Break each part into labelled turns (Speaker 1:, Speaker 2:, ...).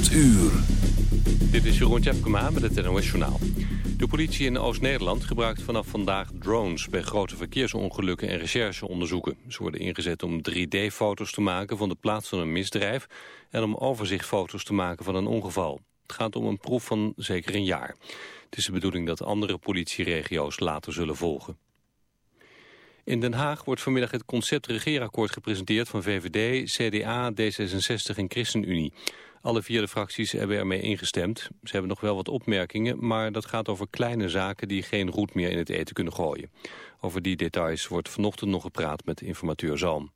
Speaker 1: 8 uur.
Speaker 2: Dit is Jeroen Tjepkema met het NOS Journaal. De politie in Oost-Nederland gebruikt vanaf vandaag drones... bij grote verkeersongelukken en rechercheonderzoeken. Ze worden ingezet om 3D-foto's te maken van de plaats van een misdrijf... en om overzichtfoto's te maken van een ongeval. Het gaat om een proef van zeker een jaar. Het is de bedoeling dat andere politieregio's later zullen volgen. In Den Haag wordt vanmiddag het concept regeerakkoord gepresenteerd van VVD, CDA, D66 en ChristenUnie. Alle vier de fracties hebben ermee ingestemd. Ze hebben nog wel wat opmerkingen, maar dat gaat over kleine zaken die geen roet meer in het eten kunnen gooien. Over die details wordt vanochtend nog gepraat met informateur Zalm.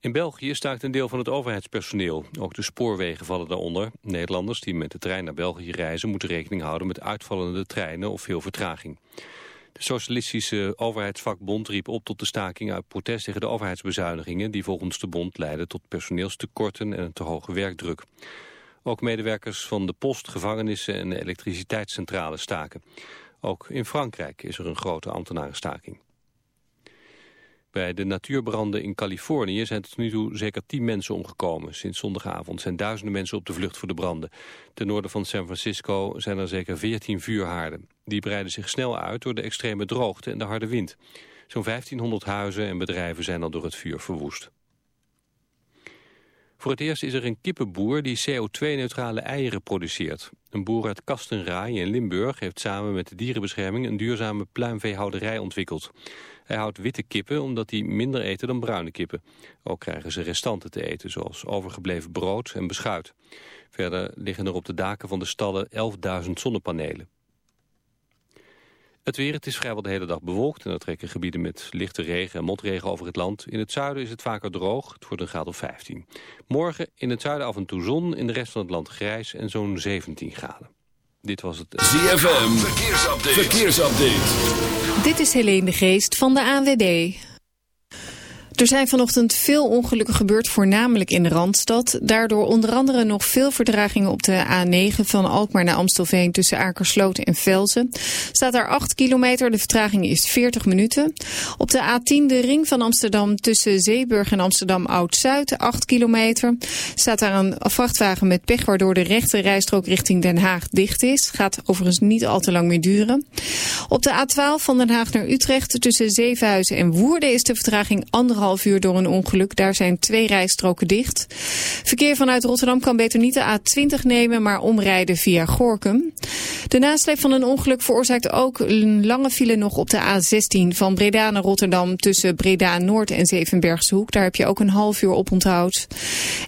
Speaker 2: In België staakt een deel van het overheidspersoneel. Ook de spoorwegen vallen daaronder. Nederlanders die met de trein naar België reizen... moeten rekening houden met uitvallende treinen of veel vertraging. De socialistische overheidsvakbond riep op tot de staking uit protest tegen de overheidsbezuinigingen die volgens de bond leiden tot personeelstekorten en een te hoge werkdruk. Ook medewerkers van de post, gevangenissen en elektriciteitscentrales staken. Ook in Frankrijk is er een grote ambtenarenstaking. Bij de natuurbranden in Californië zijn tot nu toe zeker tien mensen omgekomen. Sinds zondagavond zijn duizenden mensen op de vlucht voor de branden. Ten noorden van San Francisco zijn er zeker veertien vuurhaarden. Die breiden zich snel uit door de extreme droogte en de harde wind. Zo'n 1500 huizen en bedrijven zijn al door het vuur verwoest. Voor het eerst is er een kippenboer die CO2-neutrale eieren produceert. Een boer uit Kastenraai in Limburg heeft samen met de dierenbescherming een duurzame pluimveehouderij ontwikkeld. Hij houdt witte kippen omdat die minder eten dan bruine kippen. Ook krijgen ze restanten te eten, zoals overgebleven brood en beschuit. Verder liggen er op de daken van de stallen 11.000 zonnepanelen. Het weer, het is vrijwel de hele dag bewolkt en er trekken gebieden met lichte regen en motregen over het land. In het zuiden is het vaker droog, het wordt een graad of 15. Morgen in het zuiden af en toe zon, in de rest van het land grijs en zo'n 17 graden. Dit was het...
Speaker 1: ZFM, verkeersupdate. verkeersupdate.
Speaker 3: Dit is Helene de Geest van de ANWB. Er zijn vanochtend veel ongelukken gebeurd, voornamelijk in de Randstad. Daardoor onder andere nog veel verdragingen op de A9 van Alkmaar naar Amstelveen tussen Akersloot en Velzen. Staat daar 8 kilometer, de vertraging is 40 minuten. Op de A10 de ring van Amsterdam tussen Zeeburg en Amsterdam Oud-Zuid, 8 kilometer. Staat daar een vrachtwagen met pech waardoor de rechte rijstrook richting Den Haag dicht is. Gaat overigens niet al te lang meer duren. Op de A12 van Den Haag naar Utrecht tussen Zevenhuizen en Woerden is de vertraging anderhalf half uur door een ongeluk. Daar zijn twee rijstroken dicht. Verkeer vanuit Rotterdam kan beter niet de A20 nemen, maar omrijden via Gorkum. De nasleep van een ongeluk veroorzaakt ook een lange file nog op de A16 van Breda naar Rotterdam tussen Breda Noord en Zevenbergse Hoek. Daar heb je ook een half uur op onthoud.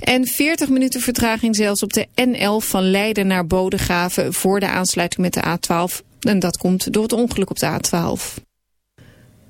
Speaker 3: En 40 minuten vertraging zelfs op de N11 van Leiden naar Bodegraven voor de aansluiting met de A12. En dat komt door het ongeluk op de A12.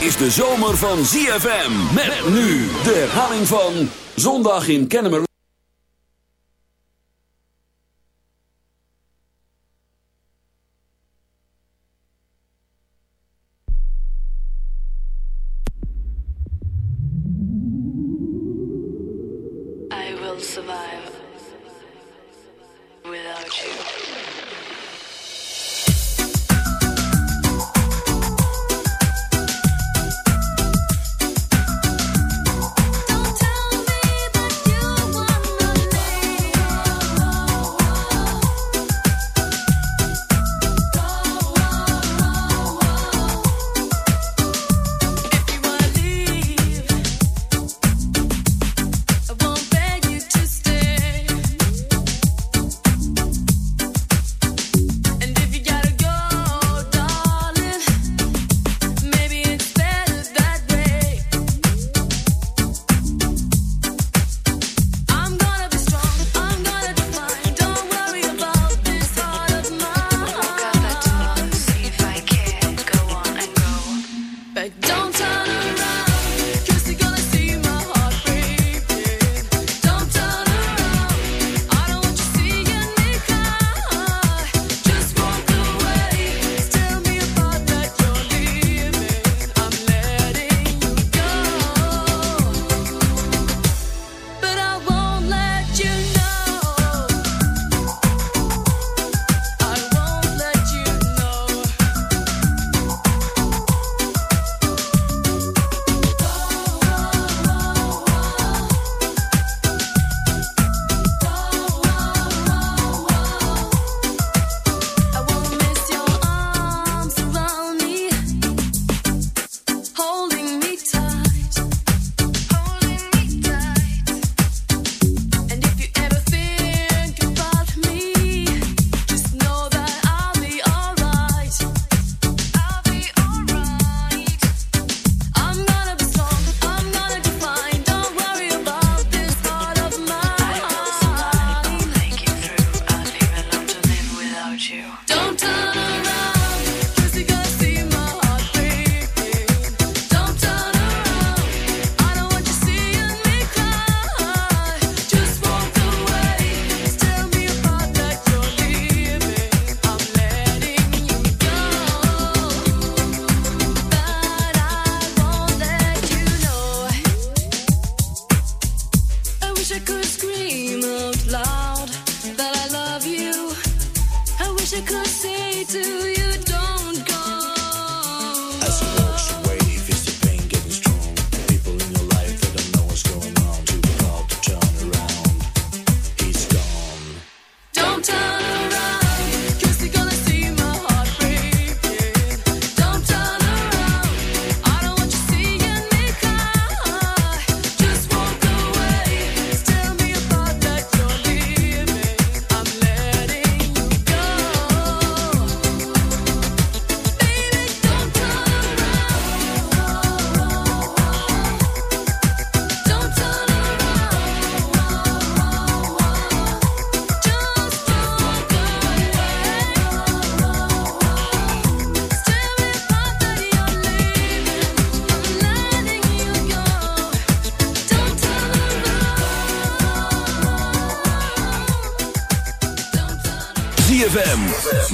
Speaker 1: Is de zomer van ZFM. Met nu de herhaling van Zondag in Kennemer.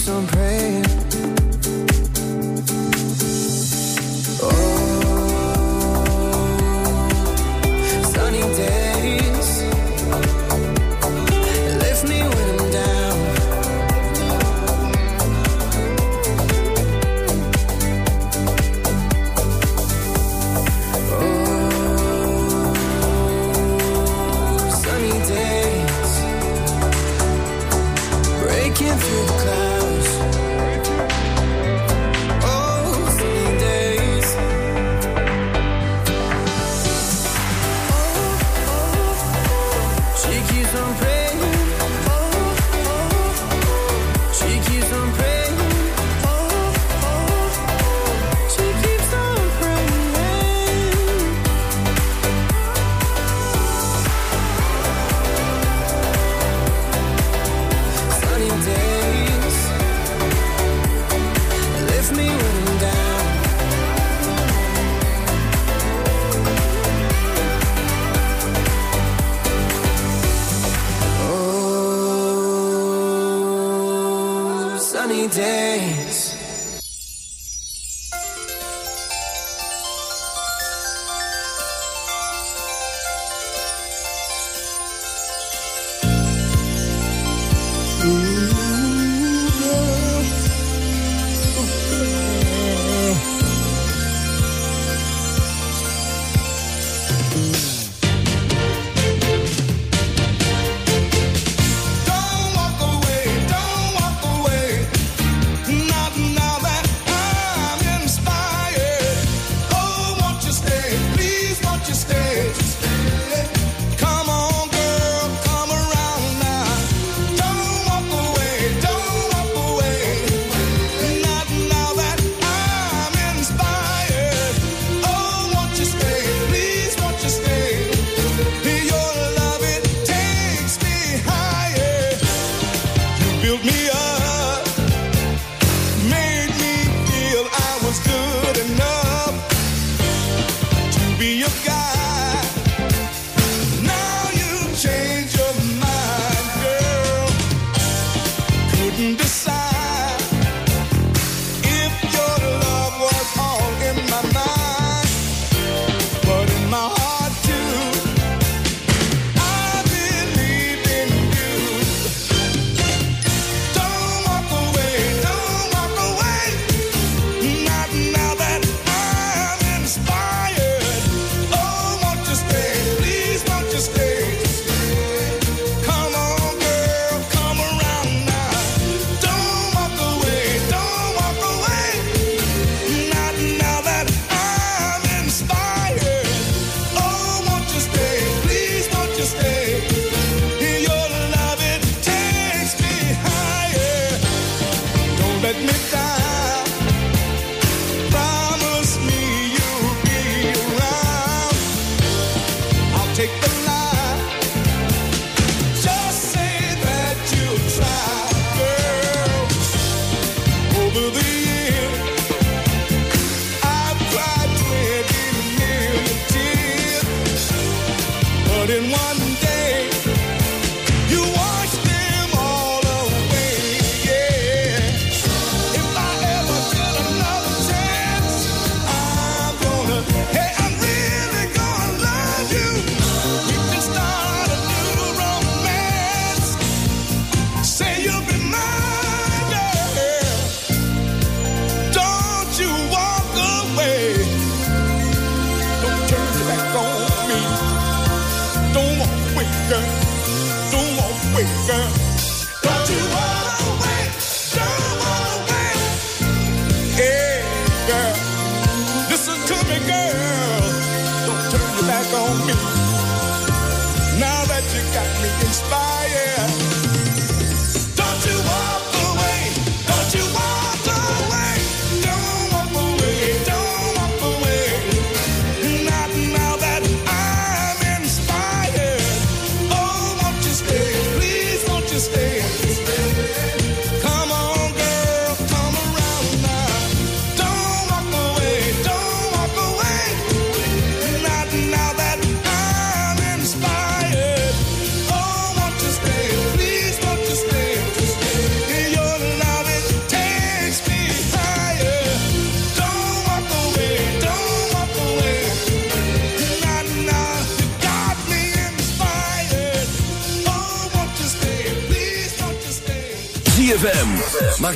Speaker 4: Keeps on praying.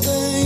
Speaker 4: together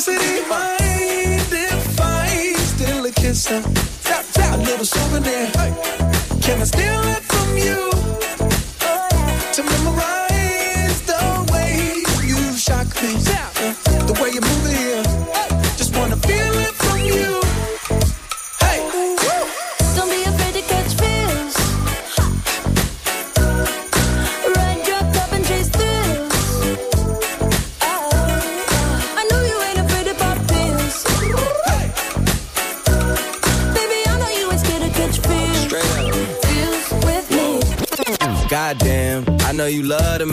Speaker 4: electricity, mind if I still a kisser? Tap, tap, little souvenir. Can I steal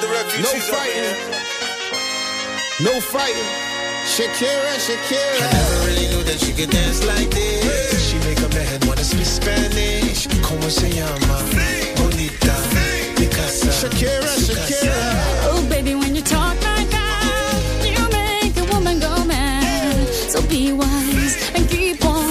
Speaker 5: the refugees. No fighting. No fighting. Shakira, Shakira. I never really knew that she could dance like this. She make a man wanna speak Spanish. Como se llama? Bonita. Picasa. Shakira, Shakira.
Speaker 6: Oh, baby, when you talk like that, you make a woman go mad. So be wise and keep on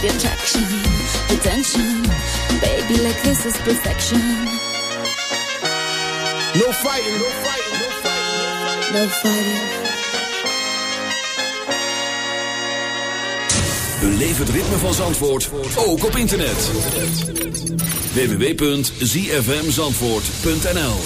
Speaker 6: The attraction, the tension. Baby, like this is perfection.
Speaker 7: No fighting, no fighting, no fighting.
Speaker 6: No fighting.
Speaker 8: Beleef het ritme van Zandvoort, ook op internet. www.zfmzandvoort.nl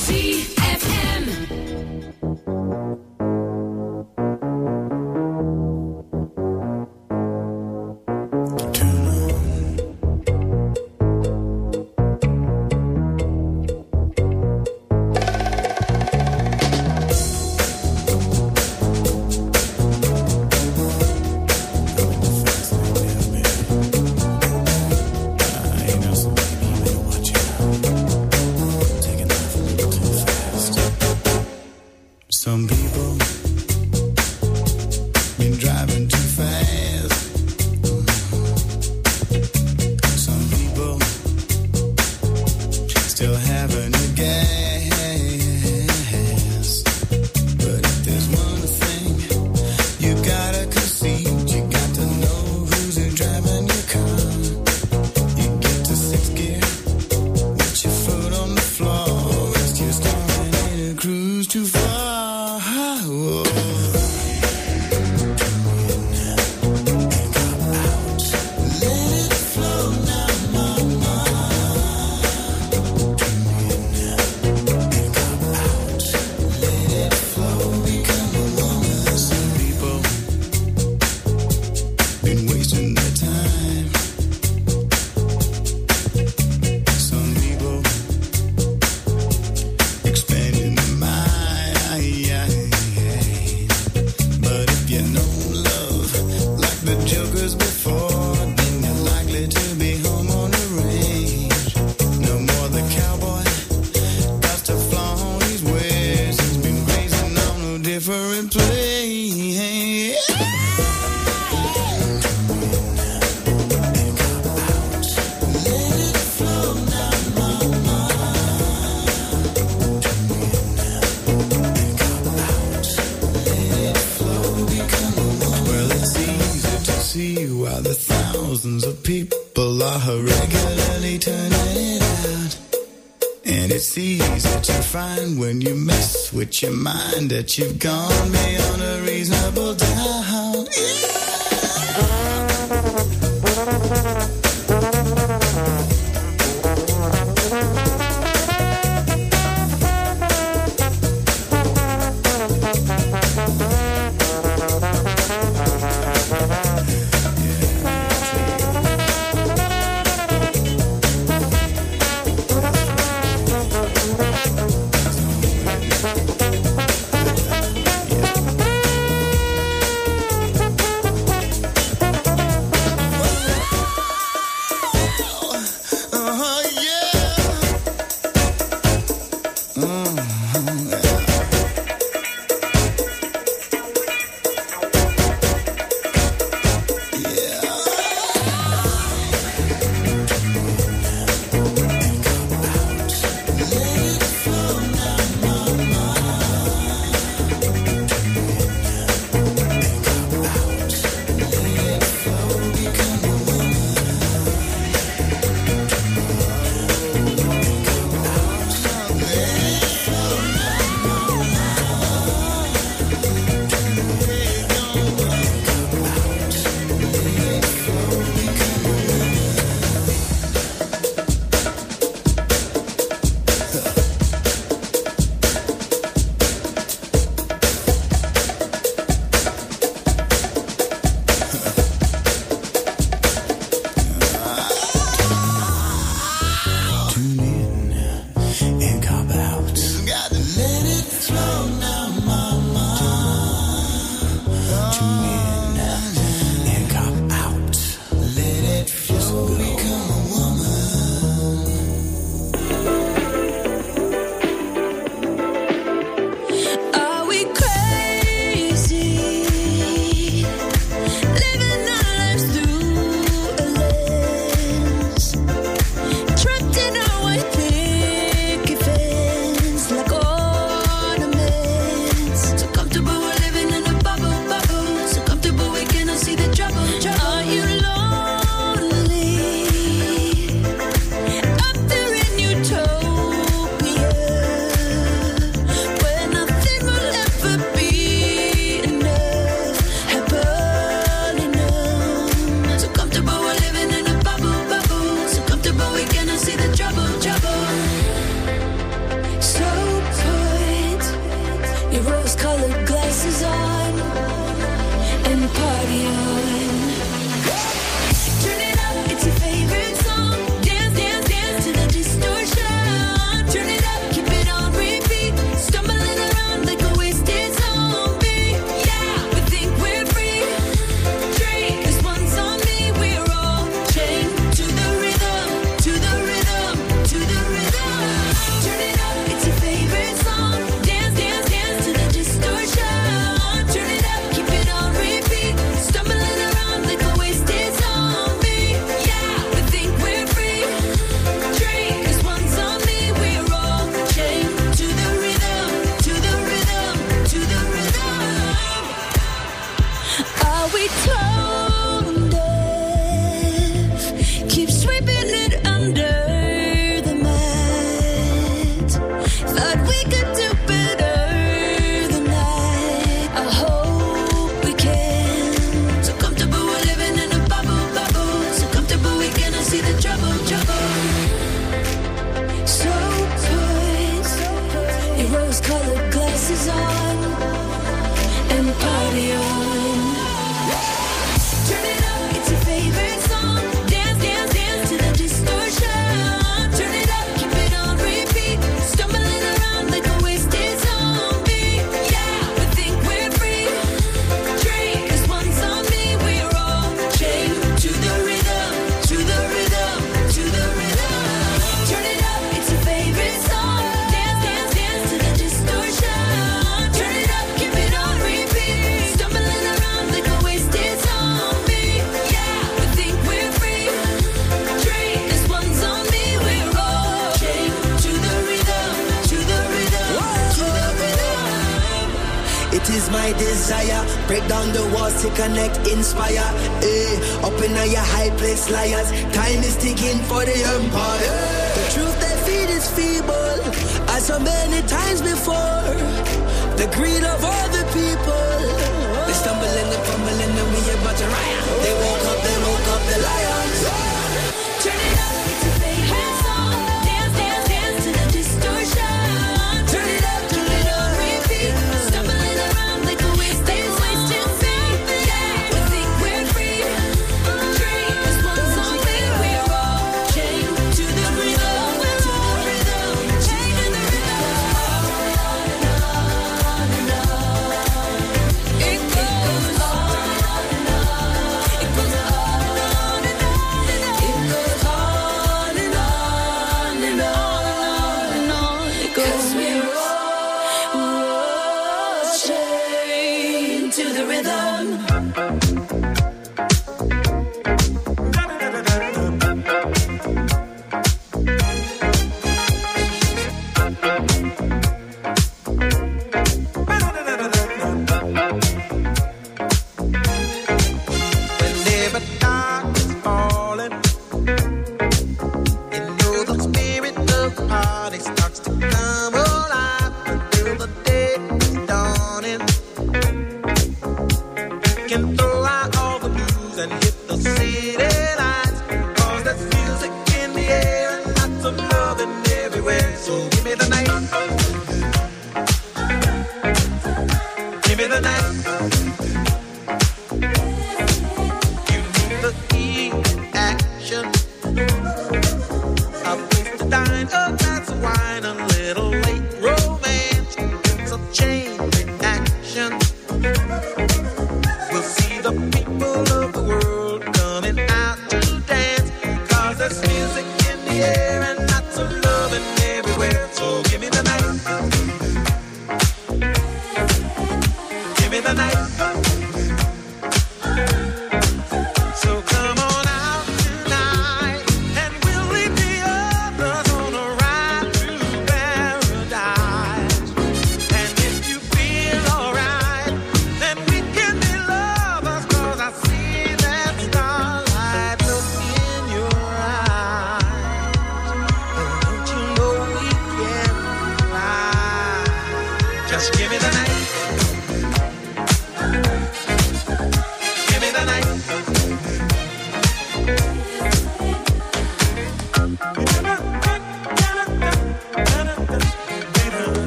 Speaker 9: are regularly turning it out. And it's easy to find when you mess with your mind that you've gone beyond a reasonable doubt.